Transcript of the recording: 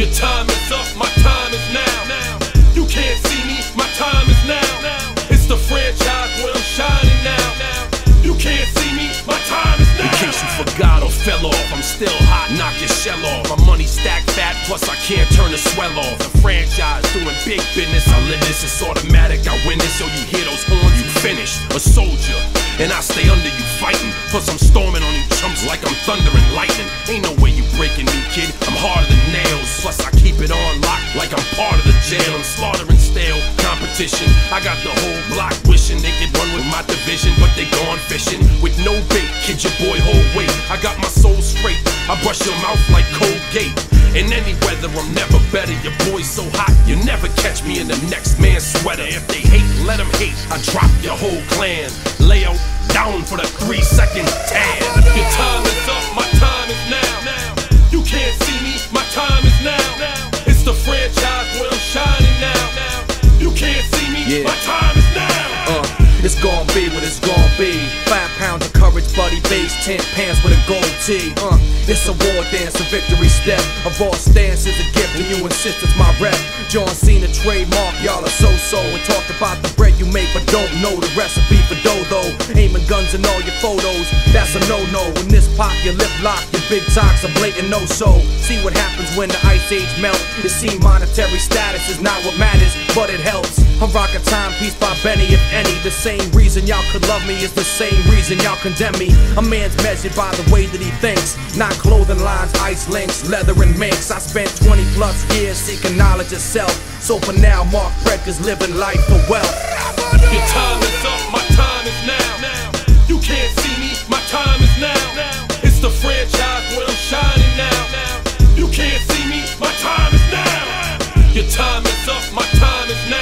Your time is up, my time is now. You can't see me, my time is now. It's the franchise where I'm shining now. You can't see me, my time is now. In case you forgot or fell off, I'm still hot, knock your shell off. My money stacked fat, plus I can't turn the swell off. The franchise doing big business, I live this, it's automatic. I win this, so you hear those horns, you finish. A soldier, and I stay under you fighting. Plus I'm storming on you chumps like I'm thunder and lightning. Ain't no competition. I got the whole block wishing they could run with my division, but they gone fishing with no bait. Kid your boy whole weight. I got my soul straight. I brush your mouth like Colgate. In any weather, I'm never better. Your boy's so hot, you never catch me in the next man's sweater. If they hate, let them hate. I drop your whole clan. Lay out down for the three second tan. It's gonna be what it's gonna be. Five pounds of courage, buddy base, ten pants with a gold tee. Uh, it's a war dance, a victory step. A raw stance is a gift, and you insist it's my rep. John Cena Trademarc, y'all are so-so. And talk about the bread you make, but don't know the recipe for dough though. Aiming guns in all your photos, that's a no-no. When this pop, your lip lock, your big talks a blatant no-so. See what happens when the ice age melt. It seem monetary status is not what matters, but it helps. I'm rocking the same reason y'all could love me is the same reason y'all condemn me. A man's measured by the way that he thinks, not clothing lines, ice links, leather and minks. I spent 20 plus years seeking knowledge of self. So for now, Mark Brecker's living life for wealth. Your time is up, my time is now. You can't see me, my time is now. It's the franchise where I'm shining now. You can't see me, my time is now. Your time is up, my time is now.